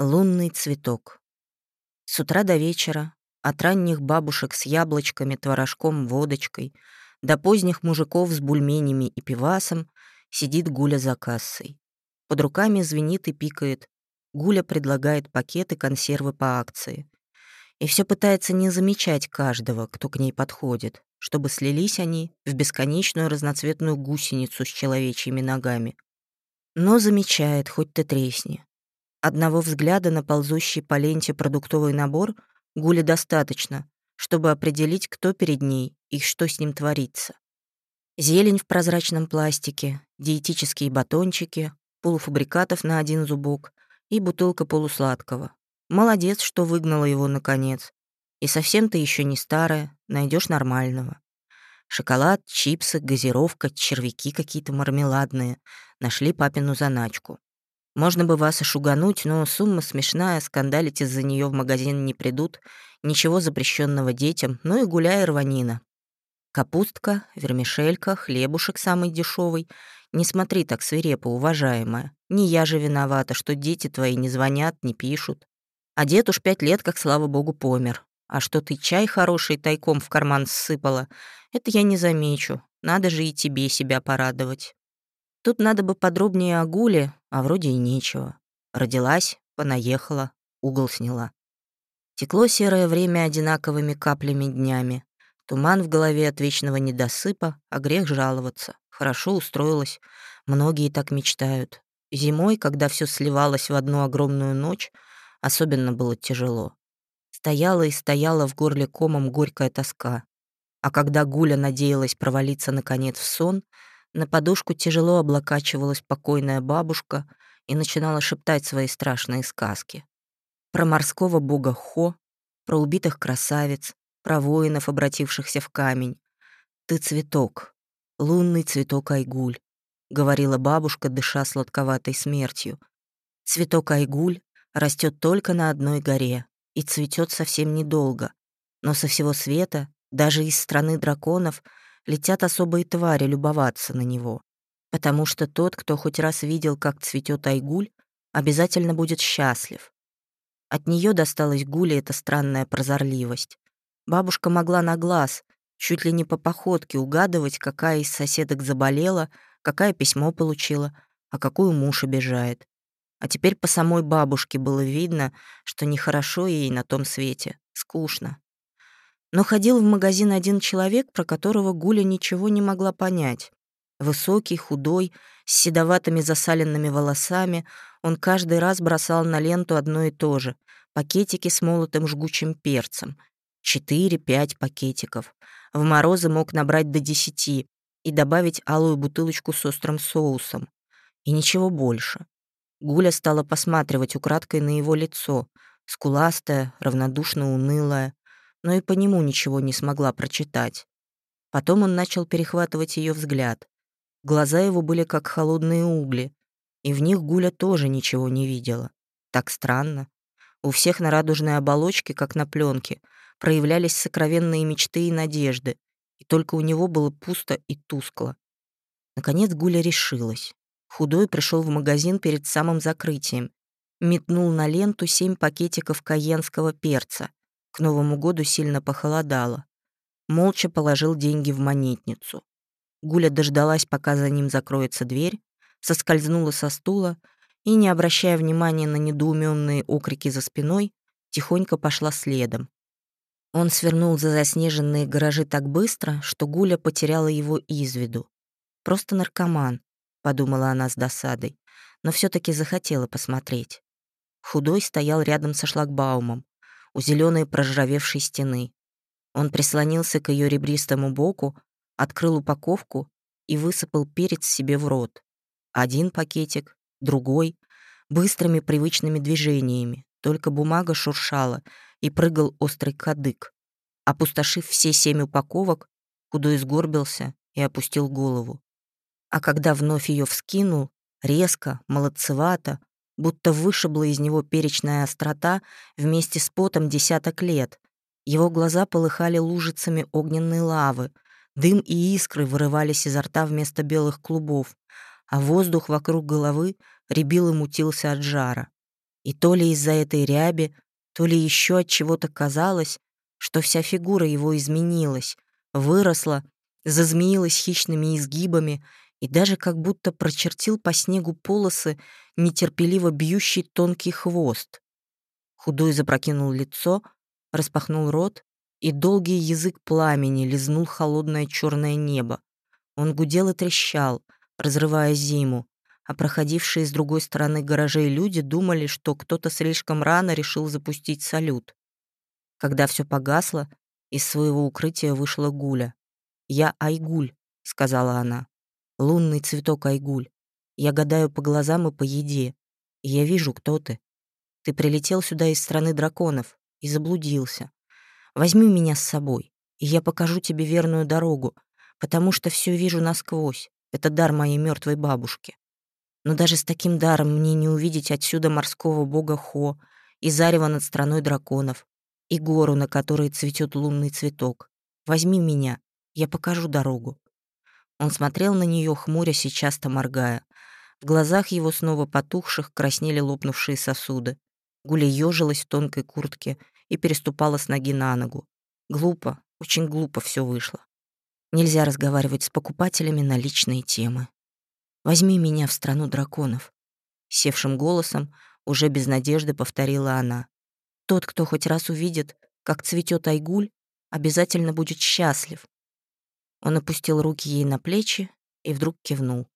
Лунный цветок. С утра до вечера, от ранних бабушек с яблочками, творожком, водочкой, до поздних мужиков с бульменями и пивасом, сидит Гуля за кассой. Под руками звенит и пикает. Гуля предлагает пакеты консервы по акции. И все пытается не замечать каждого, кто к ней подходит, чтобы слились они в бесконечную разноцветную гусеницу с человечьими ногами. Но замечает, хоть ты тресни. Одного взгляда на ползущий по ленте продуктовый набор Гуле достаточно, чтобы определить, кто перед ней и что с ним творится. Зелень в прозрачном пластике, диетические батончики, полуфабрикатов на один зубок и бутылка полусладкого. Молодец, что выгнала его наконец. И совсем ты еще не старая, найдешь нормального. Шоколад, чипсы, газировка, червяки какие-то мармеладные. Нашли папину заначку. Можно бы вас и шугануть, но сумма смешная, скандалить из-за нее в магазин не придут, ничего запрещенного детям, ну и гуляй рванина. Капустка, вермишелька, хлебушек самый дешевый. Не смотри так свирепо, уважаемая. Не я же виновата, что дети твои не звонят, не пишут. А дед уж пять лет, как, слава богу, помер. А что ты чай хороший тайком в карман ссыпала, это я не замечу. Надо же и тебе себя порадовать. Тут надо бы подробнее о Гуле, а вроде и нечего. Родилась, понаехала, угол сняла. Текло серое время одинаковыми каплями днями. Туман в голове от вечного недосыпа, а грех жаловаться. Хорошо устроилась. Многие так мечтают. Зимой, когда все сливалось в одну огромную ночь, особенно было тяжело. Стояла и стояла в горле комом горькая тоска. А когда Гуля надеялась провалиться наконец в сон — на подушку тяжело облокачивалась покойная бабушка и начинала шептать свои страшные сказки. Про морского бога Хо, про убитых красавиц, про воинов, обратившихся в камень. «Ты цветок, лунный цветок Айгуль», — говорила бабушка, дыша сладковатой смертью. «Цветок Айгуль растет только на одной горе и цветет совсем недолго, но со всего света, даже из страны драконов, летят особые твари любоваться на него. Потому что тот, кто хоть раз видел, как цветет айгуль, обязательно будет счастлив. От нее досталась Гуле эта странная прозорливость. Бабушка могла на глаз, чуть ли не по походке, угадывать, какая из соседок заболела, какая письмо получила, а какую муж обижает. А теперь по самой бабушке было видно, что нехорошо ей на том свете, скучно. Но ходил в магазин один человек, про которого Гуля ничего не могла понять. Высокий, худой, с седоватыми засаленными волосами, он каждый раз бросал на ленту одно и то же — пакетики с молотым жгучим перцем. Четыре-пять пакетиков. В морозы мог набрать до десяти и добавить алую бутылочку с острым соусом. И ничего больше. Гуля стала посматривать украдкой на его лицо, скуластое, равнодушно унылое, но и по нему ничего не смогла прочитать. Потом он начал перехватывать ее взгляд. Глаза его были как холодные угли, и в них Гуля тоже ничего не видела. Так странно. У всех на радужной оболочке, как на пленке, проявлялись сокровенные мечты и надежды, и только у него было пусто и тускло. Наконец Гуля решилась. Худой пришел в магазин перед самым закрытием, метнул на ленту семь пакетиков каенского перца, к Новому году сильно похолодало. Молча положил деньги в монетницу. Гуля дождалась, пока за ним закроется дверь, соскользнула со стула и, не обращая внимания на недоуменные окрики за спиной, тихонько пошла следом. Он свернул за заснеженные гаражи так быстро, что Гуля потеряла его из виду. «Просто наркоман», — подумала она с досадой, но все таки захотела посмотреть. Худой стоял рядом со шлагбаумом, у зеленой проржавевшей стены. Он прислонился к ее ребристому боку, открыл упаковку и высыпал перец себе в рот. Один пакетик, другой, быстрыми привычными движениями, только бумага шуршала и прыгал острый кадык. Опустошив все семь упаковок, худой сгорбился и опустил голову. А когда вновь ее вскинул, резко, молодцевато, будто вышибла из него перечная острота вместе с потом десяток лет. Его глаза полыхали лужицами огненной лавы, дым и искры вырывались изо рта вместо белых клубов, а воздух вокруг головы рябил и мутился от жара. И то ли из-за этой ряби, то ли еще от чего-то казалось, что вся фигура его изменилась, выросла, зазмеилась хищными изгибами и даже как будто прочертил по снегу полосы нетерпеливо бьющий тонкий хвост. Худой запрокинул лицо, распахнул рот, и долгий язык пламени лизнул холодное черное небо. Он гудел и трещал, разрывая зиму, а проходившие с другой стороны гаражей люди думали, что кто-то слишком рано решил запустить салют. Когда все погасло, из своего укрытия вышла Гуля. «Я Айгуль», — сказала она. «Лунный цветок Айгуль. Я гадаю по глазам и по еде. И я вижу, кто ты. Ты прилетел сюда из страны драконов и заблудился. Возьми меня с собой, и я покажу тебе верную дорогу, потому что все вижу насквозь. Это дар моей мертвой бабушки. Но даже с таким даром мне не увидеть отсюда морского бога Хо и зарево над страной драконов, и гору, на которой цветет лунный цветок. Возьми меня, я покажу дорогу». Он смотрел на нее, хмурясь и часто моргая. В глазах его снова потухших краснели лопнувшие сосуды. Гуля ёжилась в тонкой куртке и переступала с ноги на ногу. Глупо, очень глупо все вышло. Нельзя разговаривать с покупателями на личные темы. «Возьми меня в страну драконов», — севшим голосом, уже без надежды повторила она. «Тот, кто хоть раз увидит, как цветет айгуль, обязательно будет счастлив, он опустил руки ей на плечи и вдруг кивнул.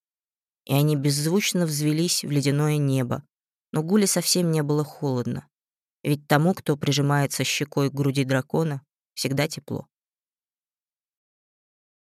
И они беззвучно взвелись в ледяное небо. Но Гуле совсем не было холодно. Ведь тому, кто прижимается щекой к груди дракона, всегда тепло.